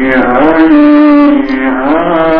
हरि हरि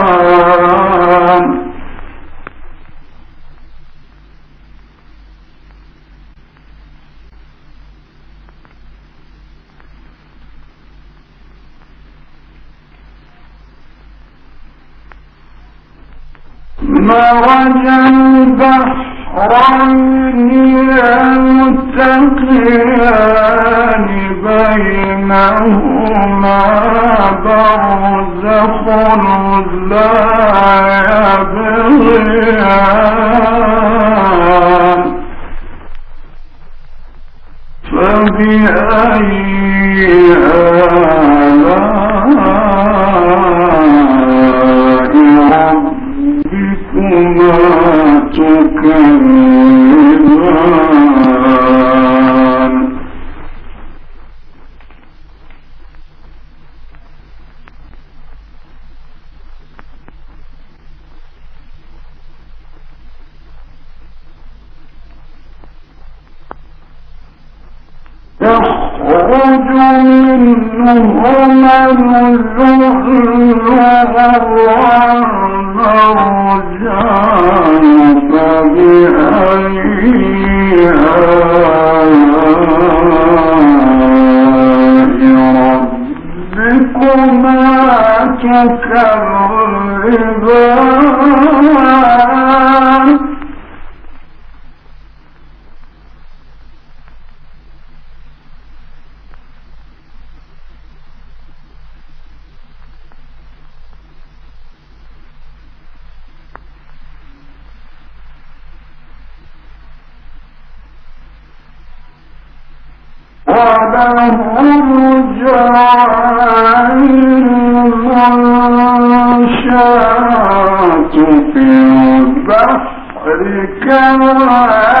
يلقيان بينهما برزخ لا يبغيان فبأي آلاء ربكما تكذبان؟ تخرج منهما اللؤلؤ والمرجان فبأي آلاء ربكما تكذبان الله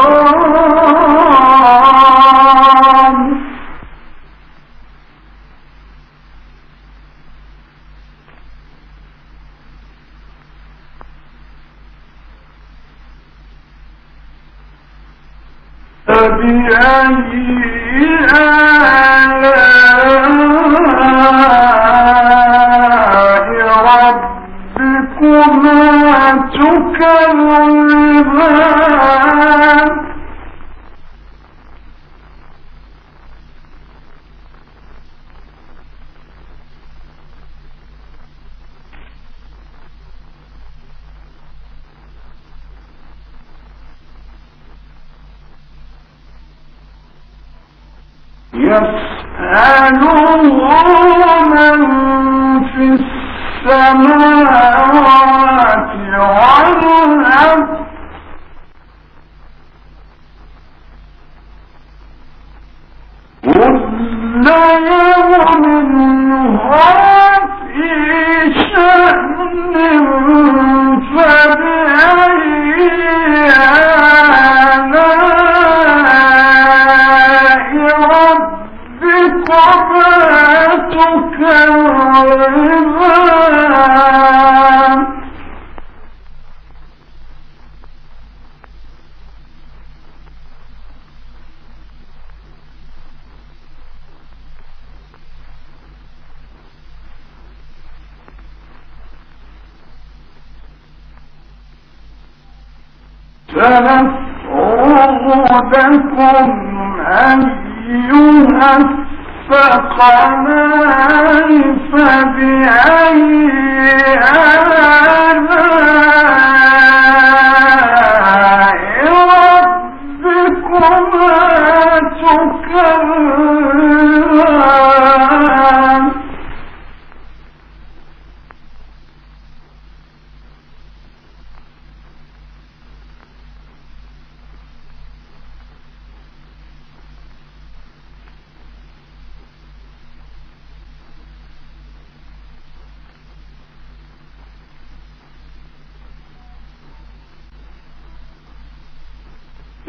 فبأي السماوات والأرض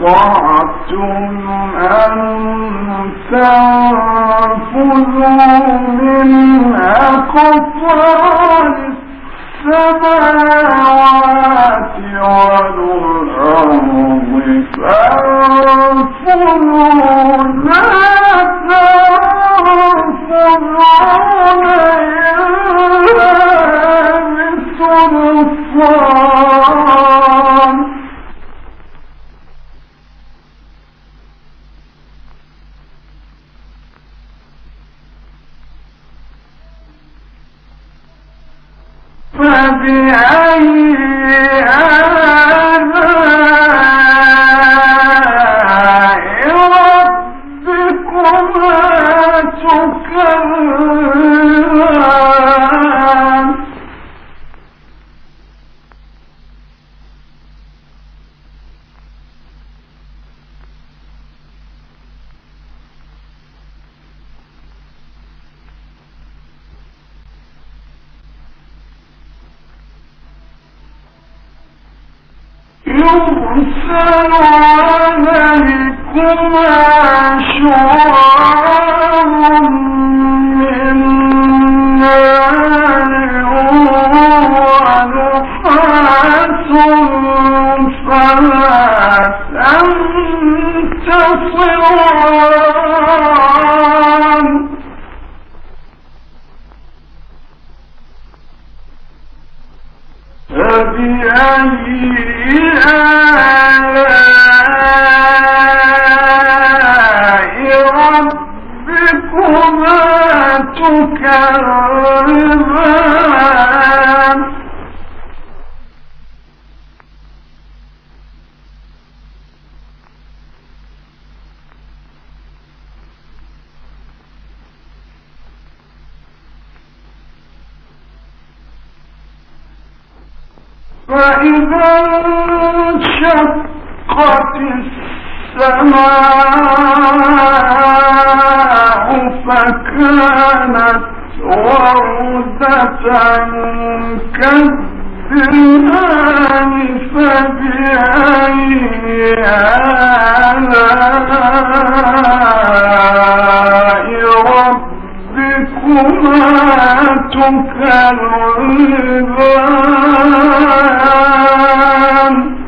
استطعتم أن تنفذوا من أقصى في وإذا انشقت السماء فكانت وردة كالدهان فبأي آلاء ربكما تكلمان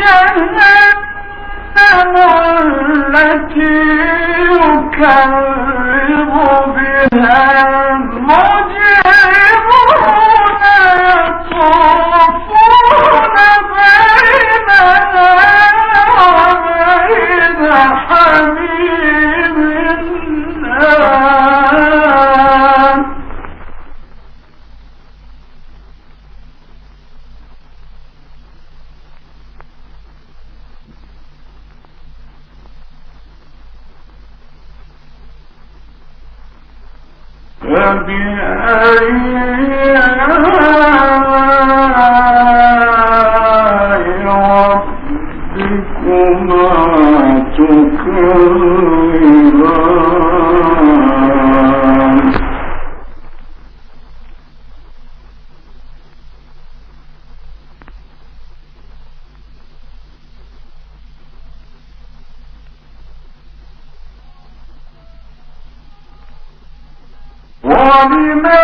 جهنم التي يكذب بها ولمن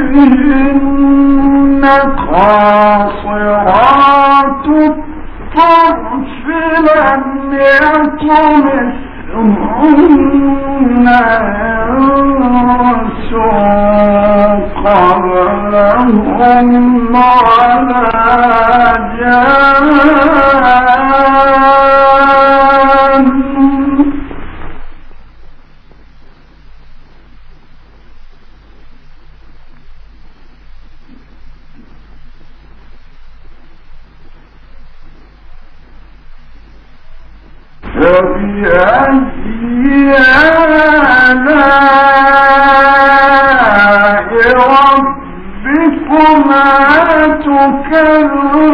فإذهن قاصرات الطرف لم يطمثهن إنس قبلهم على جان كالرهبان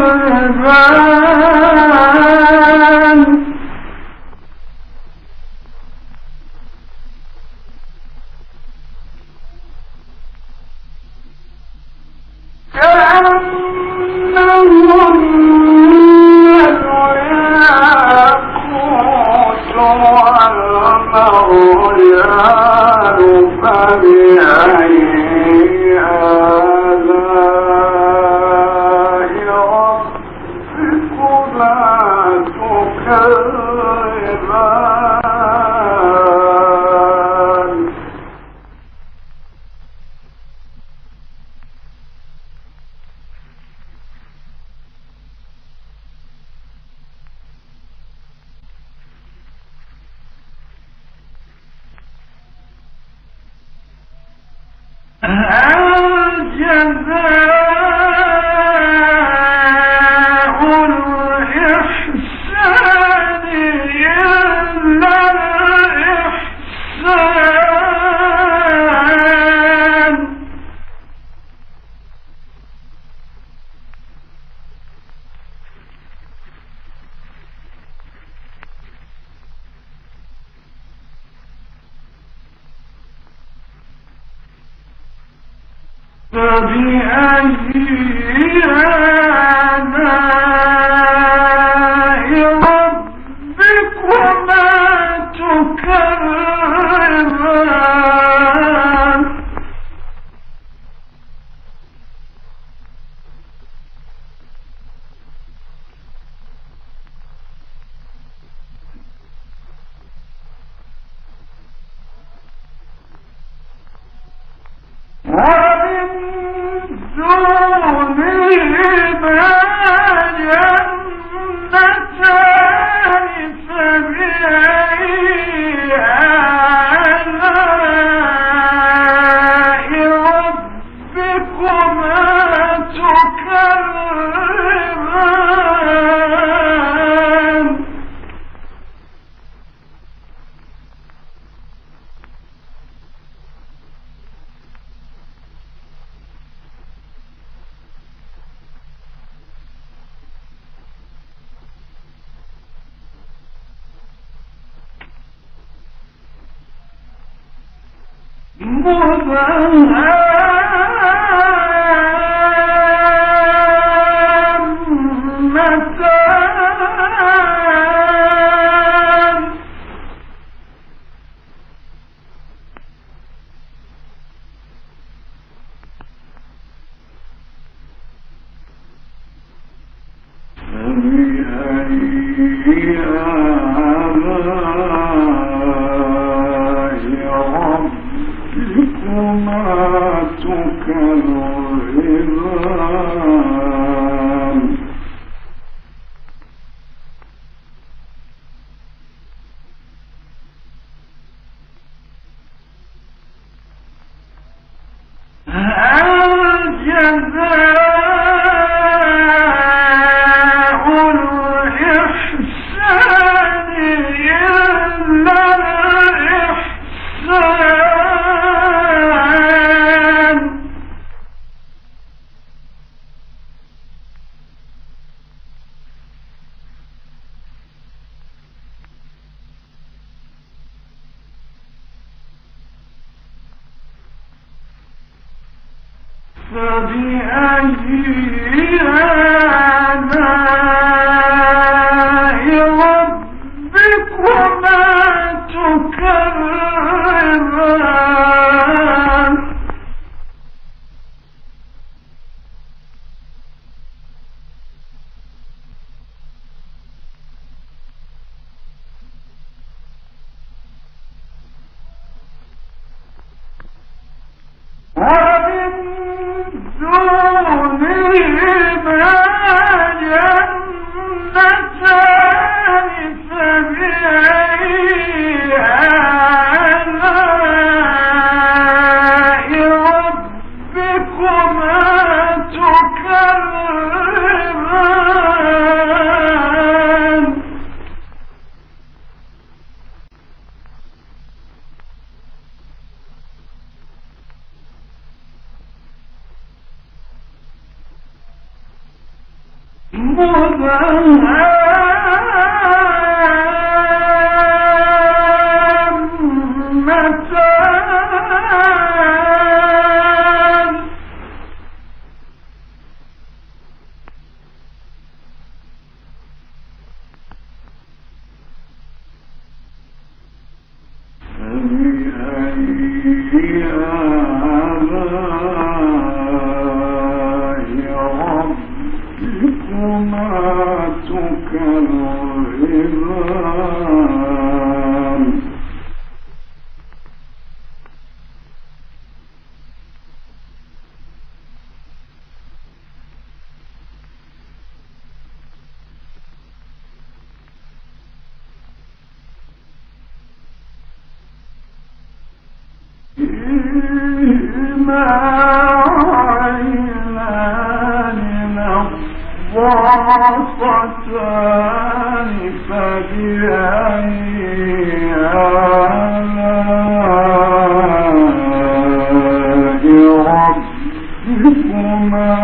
ربكما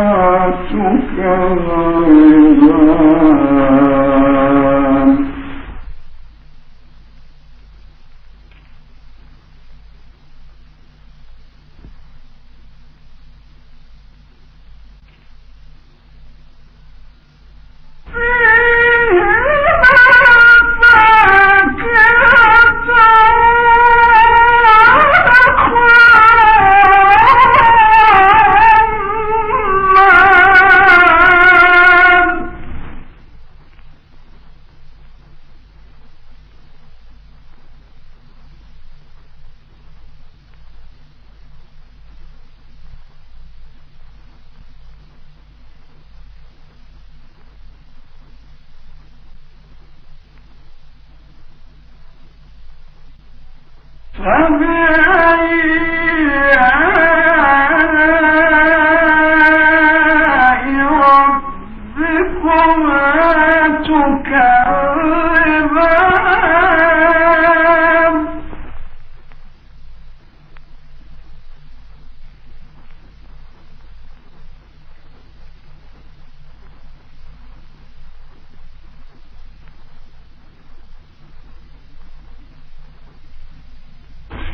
تكذبان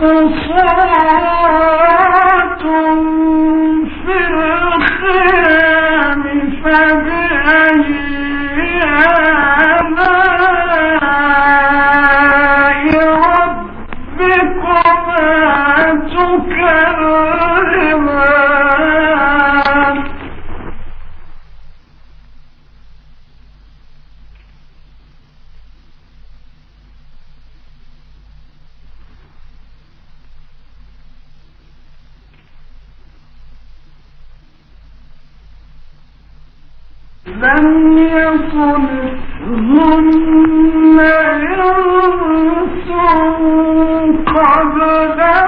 嗯来来了 قبلهم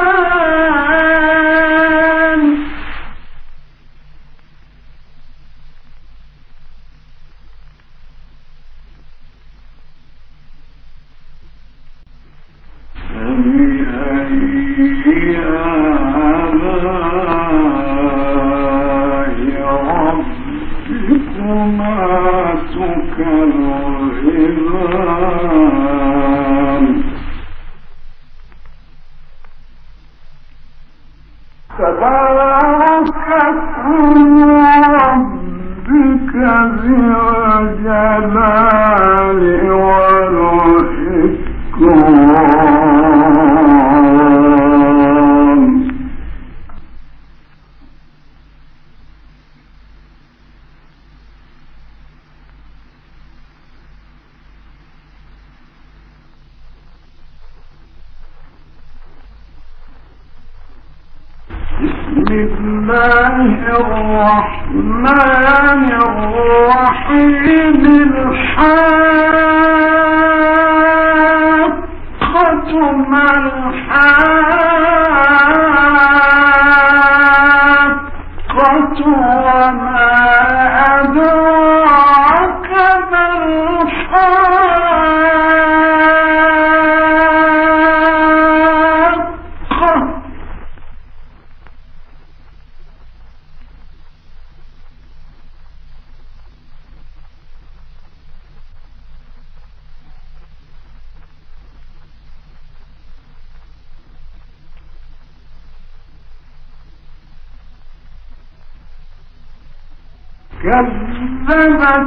كذبت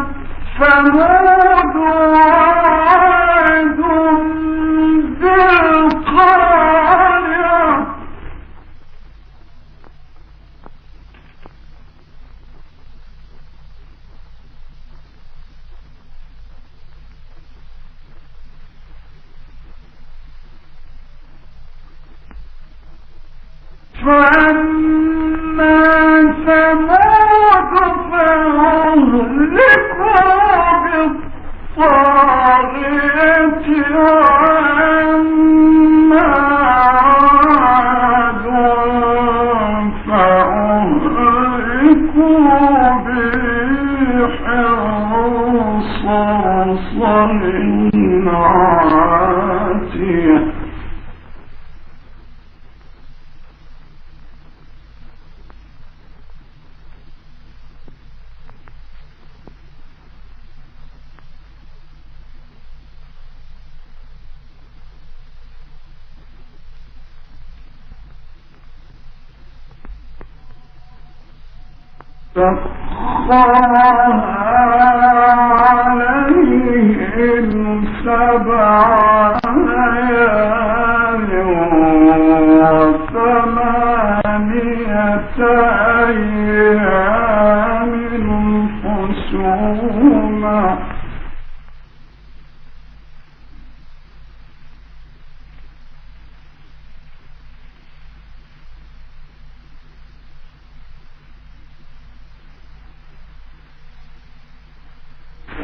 ثمود عليهم سبع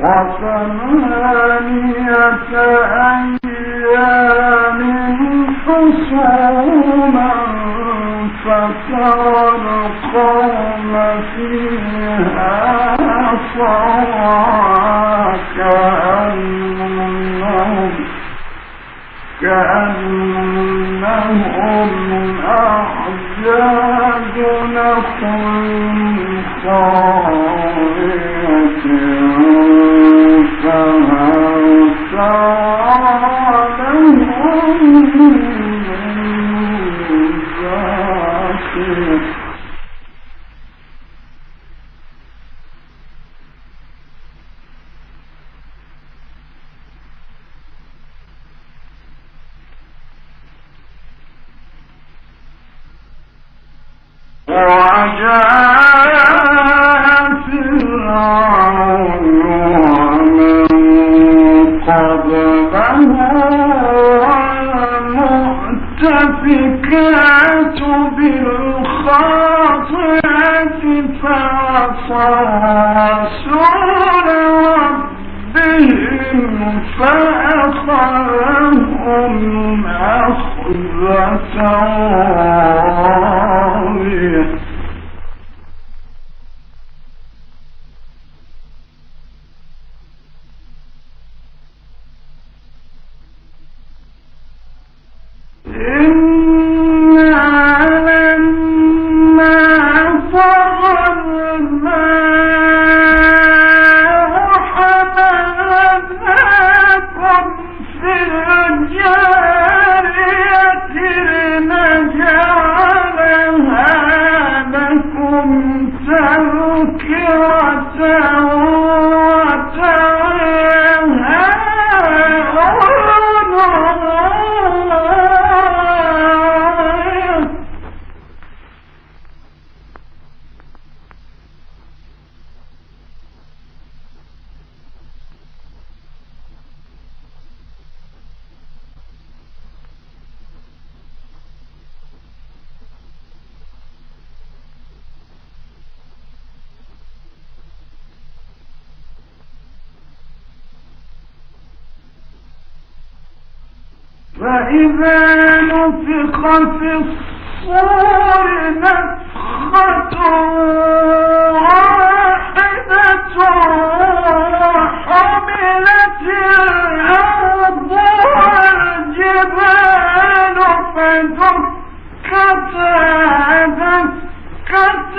وثمانية أيام حسوما القوم فيها كأنهم كأنهم نخل خاوية تذكرة وتعيها فإذا نفخ في الصور نفخة واحدة وحملت الأرض والجبال فدكتا دكة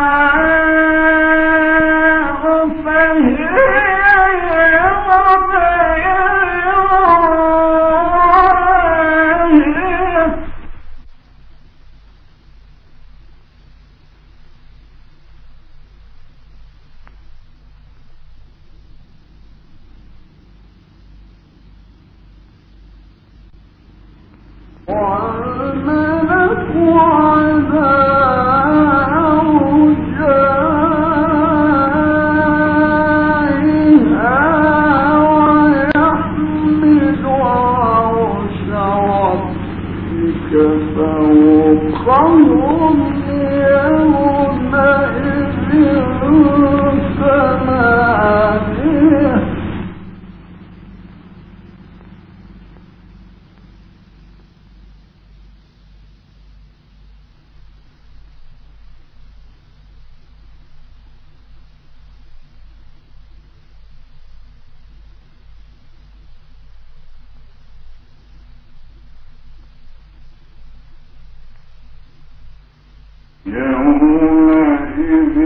يومئذ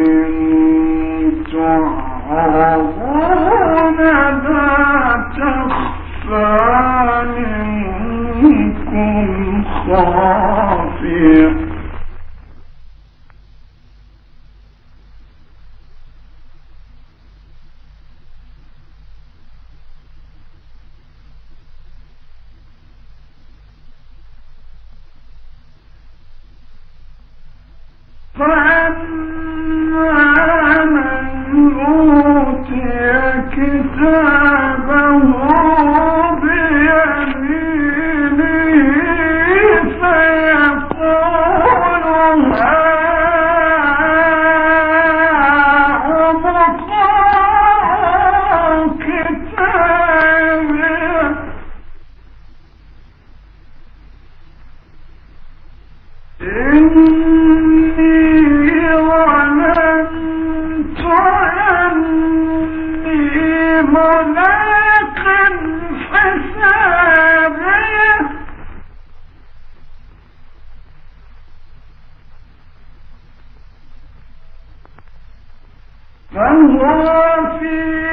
صدق الله العظيم